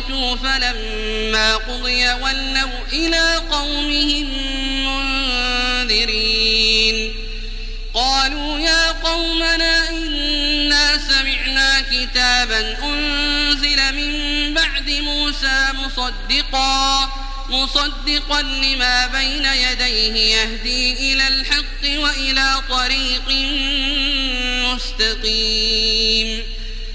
أنصتوا فلما قضي ولوا إلى قومهم منذرين. قالوا يا قومنا إنا سمعنا كتابا أنزل من بعد موسى مصدقا مصدقا لما بين يديه يهدي إلى الحق وإلى طريق مستقيم.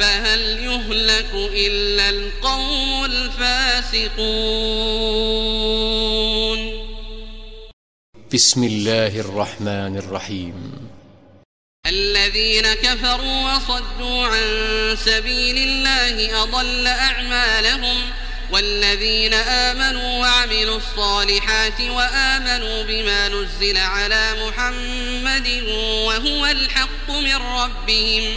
فهل يهلك إلا القوم الفاسقون؟ بسم الله الرحمن الرحيم. الذين كفروا وصدوا عن سبيل الله أضل أعمالهم والذين آمنوا وعملوا الصالحات وآمنوا بما نزل على محمد وهو الحق من ربهم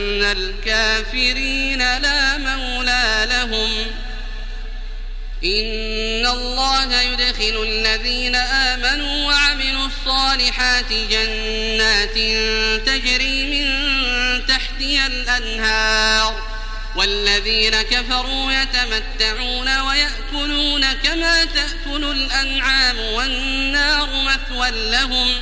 الكافرين لا مولى لهم إن الله يدخل الذين آمنوا وعملوا الصالحات جنات تجري من تحتها الأنهار والذين كفروا يتمتعون ويأكلون كما تأكل الأنعام والنار مثوى لهم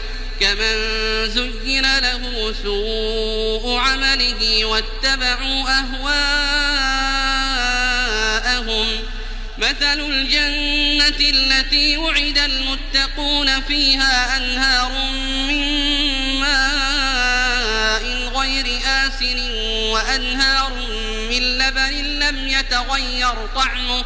كمن زين له سوء عمله واتبعوا أهواءهم. مثل الجنة التي وعد المتقون فيها أنهار من ماء غير آسن وأنهار من لبن لم يتغير طعمه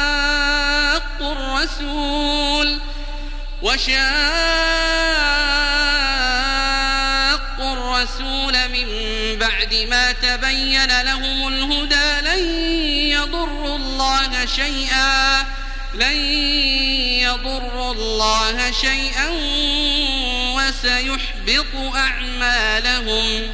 الرسول وشاقوا الرسول من بعد ما تبين لهم الهدى لن يضروا الله شيئا لن يضروا الله شيئا وسيحبط أعمالهم.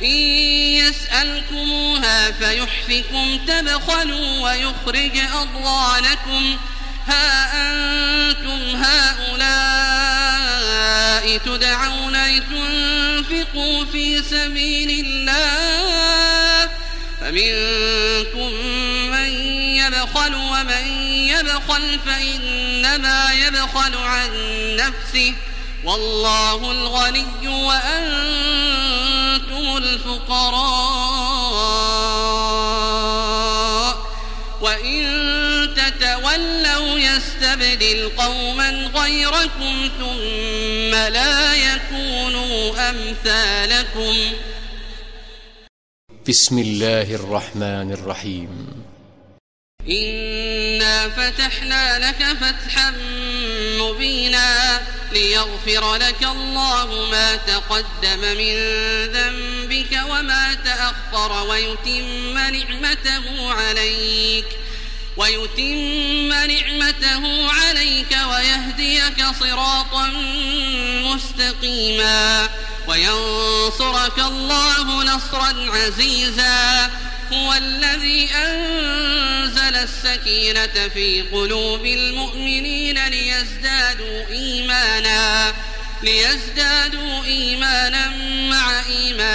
إن يسألكموها فيحفكم تبخلوا ويخرج أضوانكم ها أنتم هؤلاء تدعون لتنفقوا في سبيل الله؟ فمنكم من يبخل ومن يبخل فإنما يبخل عن نفسه. والله الغني وأنتم الفقراء وإن تتولوا يستبدل قوما غيركم ثم لا يكونوا أمثالكم. بسم الله الرحمن الرحيم. إنا فتحنا لك فتحا مبينا ليغفر لك الله ما تقدم من ذنبك وما تأخر ويتم نعمته عليك ويتم نعمته عليك ويهديك صراطا مستقيما وينصرك الله نصرا عزيزا. هو الذي أنزل السكينة في قلوب المؤمنين ليزدادوا إيمانا ليزدادوا إيمانا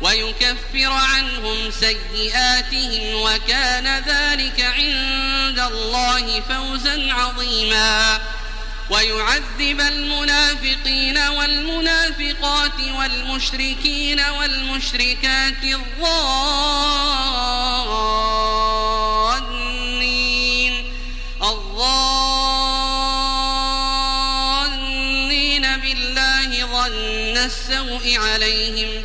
ويكفر عنهم سيئاتهم وكان ذلك عند الله فوزا عظيما. ويعذب المنافقين والمنافقات والمشركين والمشركات الظانين. الظانين بالله ظن السوء عليهم